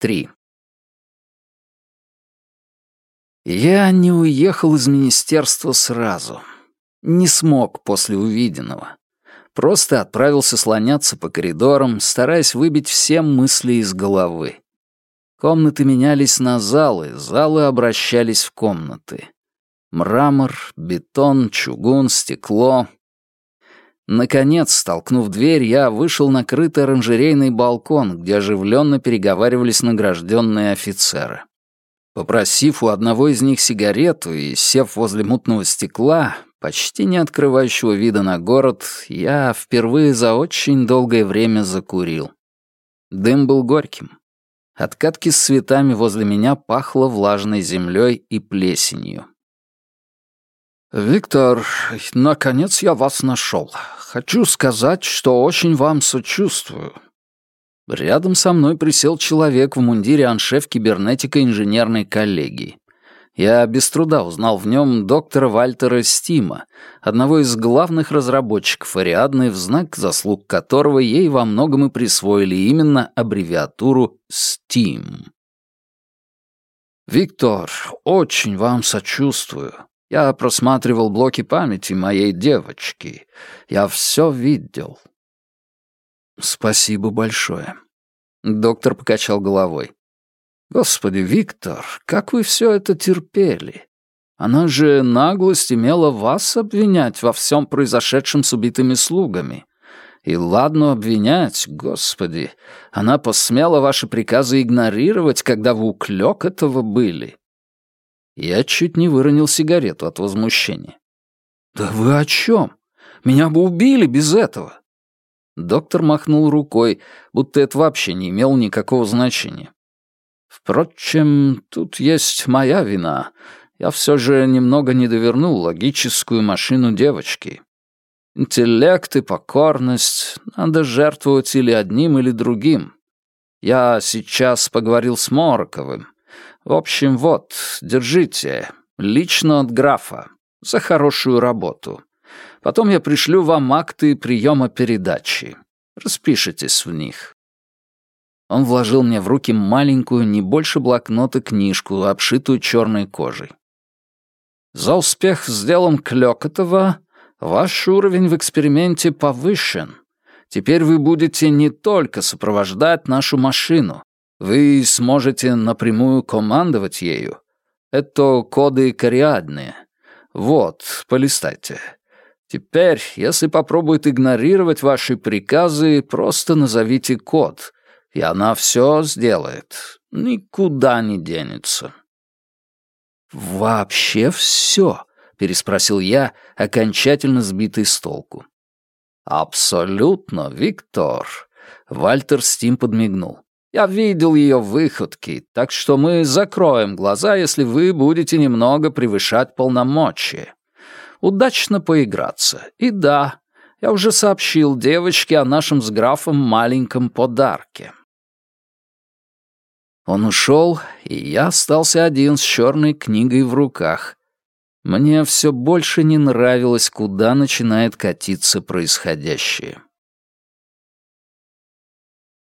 3. Я не уехал из министерства сразу. Не смог после увиденного. Просто отправился слоняться по коридорам, стараясь выбить все мысли из головы. Комнаты менялись на залы, залы обращались в комнаты. Мрамор, бетон, чугун, стекло. Наконец, столкнув дверь, я вышел на крытый оранжерейный балкон, где оживленно переговаривались награжденные офицеры. Попросив у одного из них сигарету и сев возле мутного стекла, почти не открывающего вида на город, я впервые за очень долгое время закурил. Дым был горьким. От катки с цветами возле меня пахло влажной землей и плесенью. «Виктор, наконец я вас нашел. Хочу сказать, что очень вам сочувствую». Рядом со мной присел человек в мундире аншеф кибернетика инженерной коллегии. Я без труда узнал в нем доктора Вальтера Стима, одного из главных разработчиков Ариадны, в знак заслуг которого ей во многом и присвоили именно аббревиатуру STEAM. «Виктор, очень вам сочувствую. Я просматривал блоки памяти моей девочки. Я все видел. Спасибо большое. Доктор покачал головой. Господи, Виктор, как вы все это терпели? Она же наглость имела вас обвинять во всем произошедшем с убитыми слугами. И ладно обвинять, господи, она посмела ваши приказы игнорировать, когда вы у этого были. Я чуть не выронил сигарету от возмущения. «Да вы о чем? Меня бы убили без этого!» Доктор махнул рукой, будто это вообще не имело никакого значения. «Впрочем, тут есть моя вина. Я все же немного не довернул логическую машину девочки. Интеллект и покорность надо жертвовать или одним, или другим. Я сейчас поговорил с Мороковым. В общем, вот, держите. Лично от графа. За хорошую работу. Потом я пришлю вам акты приема передачи. Распишитесь в них. Он вложил мне в руки маленькую, не больше блокнота, книжку, обшитую черной кожей. За успех с делом Клёкотова ваш уровень в эксперименте повышен. Теперь вы будете не только сопровождать нашу машину, вы сможете напрямую командовать ею. Это коды кориадные. Вот, полистайте. Теперь, если попробует игнорировать ваши приказы, просто назовите код, и она все сделает. Никуда не денется. «Вообще все?» — переспросил я, окончательно сбитый с толку. «Абсолютно, Виктор», — Вальтер Стим подмигнул. Я видел ее выходки, так что мы закроем глаза, если вы будете немного превышать полномочия. Удачно поиграться. И да, я уже сообщил девочке о нашем с графом маленьком подарке. Он ушел, и я остался один с черной книгой в руках. Мне все больше не нравилось, куда начинает катиться происходящее.